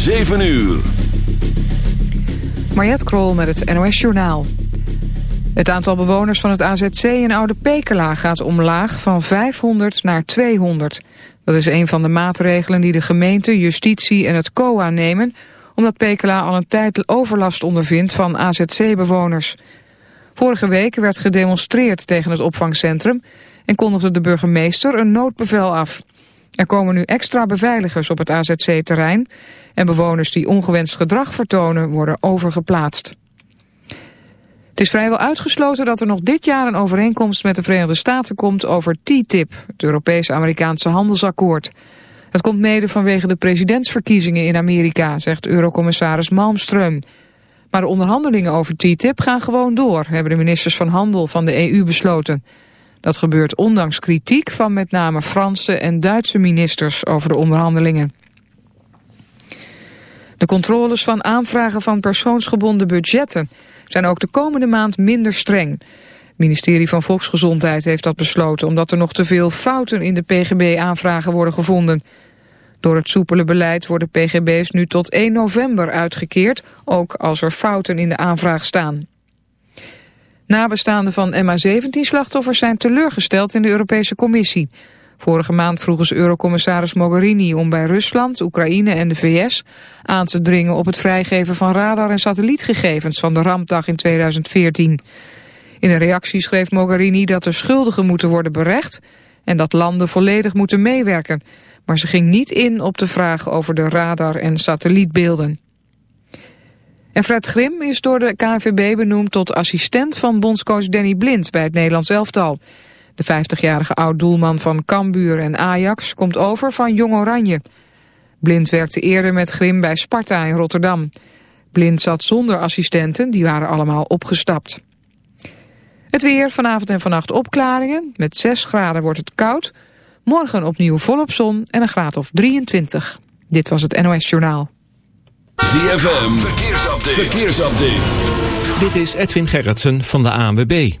7 uur. Mariette Krol met het NOS Journaal. Het aantal bewoners van het AZC in Oude Pekela gaat omlaag van 500 naar 200. Dat is een van de maatregelen die de gemeente, justitie en het COA nemen... omdat Pekela al een tijd overlast ondervindt van AZC-bewoners. Vorige week werd gedemonstreerd tegen het opvangcentrum... en kondigde de burgemeester een noodbevel af. Er komen nu extra beveiligers op het AZC-terrein... en bewoners die ongewenst gedrag vertonen worden overgeplaatst. Het is vrijwel uitgesloten dat er nog dit jaar een overeenkomst met de Verenigde Staten komt over TTIP, het Europese-Amerikaanse handelsakkoord. Het komt mede vanwege de presidentsverkiezingen in Amerika, zegt Eurocommissaris Malmström. Maar de onderhandelingen over TTIP gaan gewoon door, hebben de ministers van Handel van de EU besloten. Dat gebeurt ondanks kritiek van met name Franse en Duitse ministers over de onderhandelingen. De controles van aanvragen van persoonsgebonden budgetten zijn ook de komende maand minder streng. Het ministerie van Volksgezondheid heeft dat besloten omdat er nog te veel fouten in de PGB-aanvragen worden gevonden. Door het soepele beleid worden PGB's nu tot 1 november uitgekeerd, ook als er fouten in de aanvraag staan. Nabestaanden van MH17-slachtoffers zijn teleurgesteld in de Europese Commissie. Vorige maand vroegen ze Eurocommissaris Mogherini om bij Rusland, Oekraïne en de VS aan te dringen op het vrijgeven van radar- en satellietgegevens van de rampdag in 2014. In een reactie schreef Mogherini dat de schuldigen moeten worden berecht en dat landen volledig moeten meewerken. Maar ze ging niet in op de vraag over de radar- en satellietbeelden. En Fred Grim is door de KNVB benoemd tot assistent van bondscoach Danny Blind bij het Nederlands elftal. De 50-jarige oud-doelman van Cambuur en Ajax komt over van Jong Oranje. Blind werkte eerder met Grim bij Sparta in Rotterdam. Blind zat zonder assistenten, die waren allemaal opgestapt. Het weer, vanavond en vannacht opklaringen. Met 6 graden wordt het koud. Morgen opnieuw volop zon en een graad of 23. Dit was het NOS Journaal. ZFM, verkeersupdate. verkeersupdate. Dit is Edwin Gerritsen van de ANWB.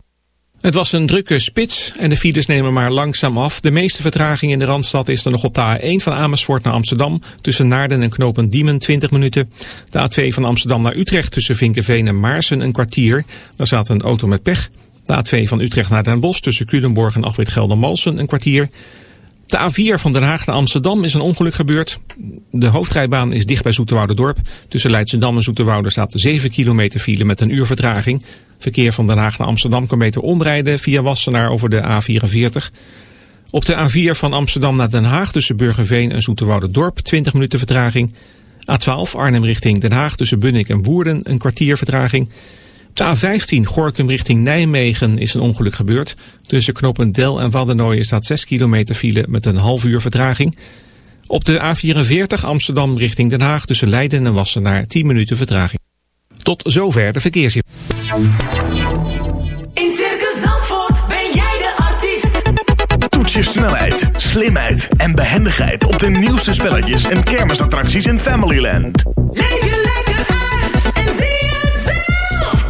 Het was een drukke spits en de files nemen maar langzaam af. De meeste vertraging in de Randstad is er nog op de A1 van Amersfoort naar Amsterdam. Tussen Naarden en Knopen Diemen 20 minuten. De A2 van Amsterdam naar Utrecht tussen Vinkenveen en Maarsen een kwartier. Daar zat een auto met pech. De A2 van Utrecht naar Den Bosch tussen Culemborg en Afwit Geldermalsen een kwartier. De A4 van Den Haag naar Amsterdam is een ongeluk gebeurd. De hoofdrijbaan is dicht bij Zoeterwoude-dorp. Tussen Leidschendam en Zoeterwoude staat 7 kilometer file met een uur vertraging. Verkeer van Den Haag naar Amsterdam kan beter omrijden via Wassenaar over de A44. Op de A4 van Amsterdam naar Den Haag tussen Burgerveen en Zoeterwoude-dorp 20 minuten vertraging. A12 Arnhem richting Den Haag tussen Bunnik en Woerden een kwartier vertraging. Op de A15 Gorkum richting Nijmegen is een ongeluk gebeurd. Tussen knoppen Del en Waddenooien staat 6 kilometer file met een half uur vertraging. Op de A44 Amsterdam richting Den Haag tussen Leiden en Wassenaar 10 minuten vertraging. Tot zover de verkeersin. In Circus Zandvoort ben jij de artiest. Toets je snelheid, slimheid en behendigheid op de nieuwste spelletjes en kermisattracties in Familyland. Leef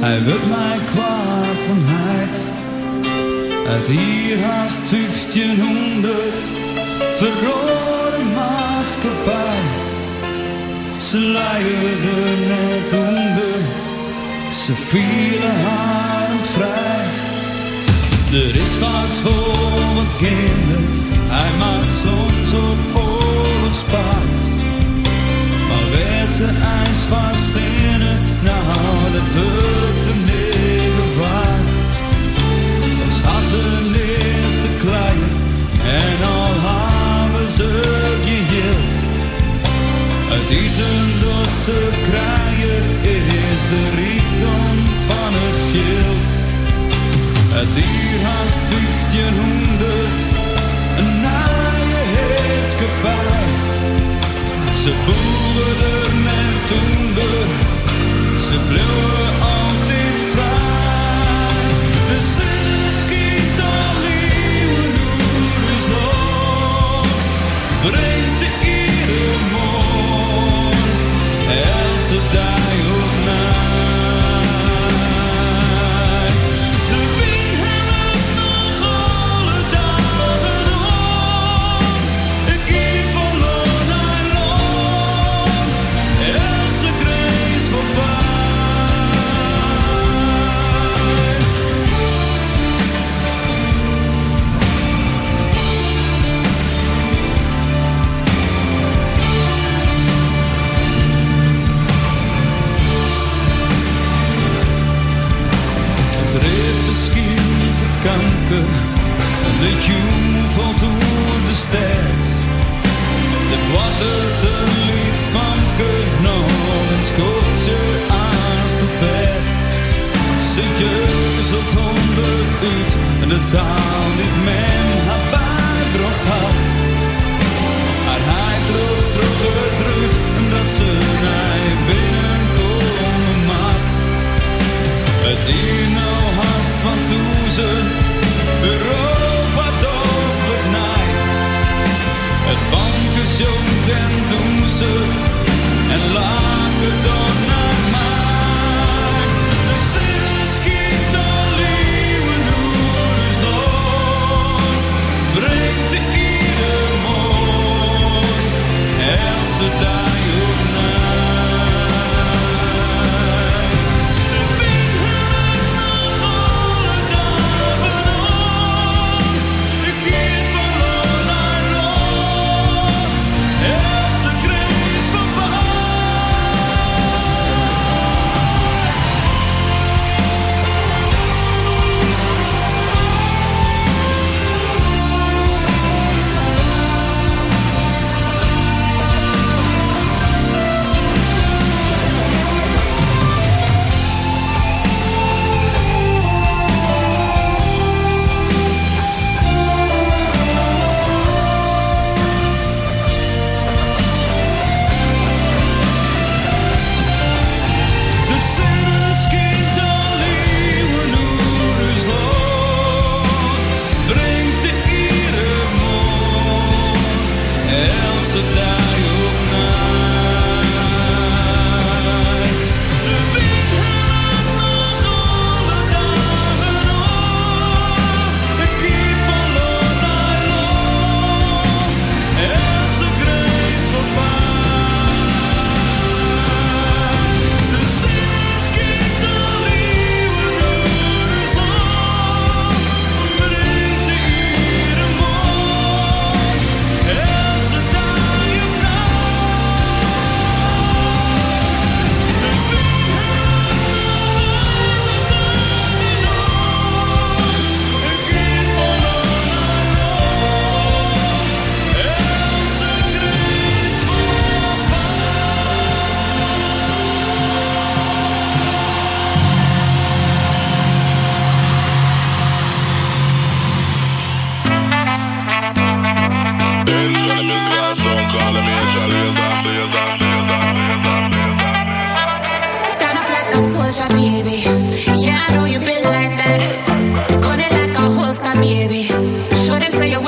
Hij wil mij kwaad en heid. Uit hier haast 1500 verrode maatschappij. Ze leiden net onder, ze vielen haar vrij. Er is wat voor mijn kinderen, hij maakt soms op oorlogspaard. Werd ze ijs vast in het, nou dat er niet waar. Staan ze neer te klein en al hebben ze geheeld. Het eten dat ze krijgen is de rijkdom van het veld. Het hier haast 1500, een naaie heerskepaar. Ze boeren met toender, ze Show them say you